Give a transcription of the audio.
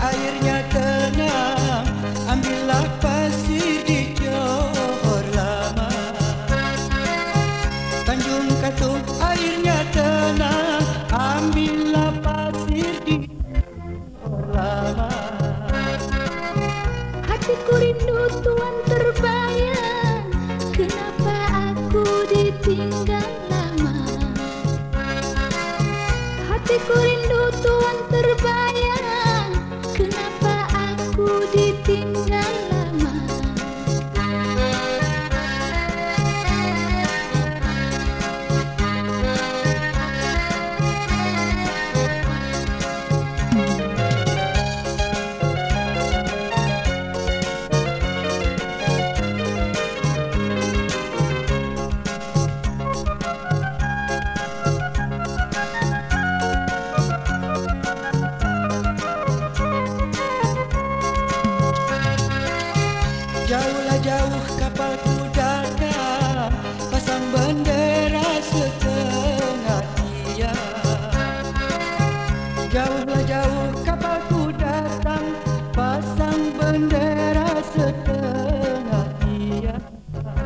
airnya tenang Ambillah pasir di Johor lama. Tanjung Katung airnya tenang Ambillah pasir di Johor lama. Hatiku rindu tuan terbayang Kenapa aku ditinggal lama? Hatiku rindu sebelah jauh kapalku datang pasang bendera setengah tiada.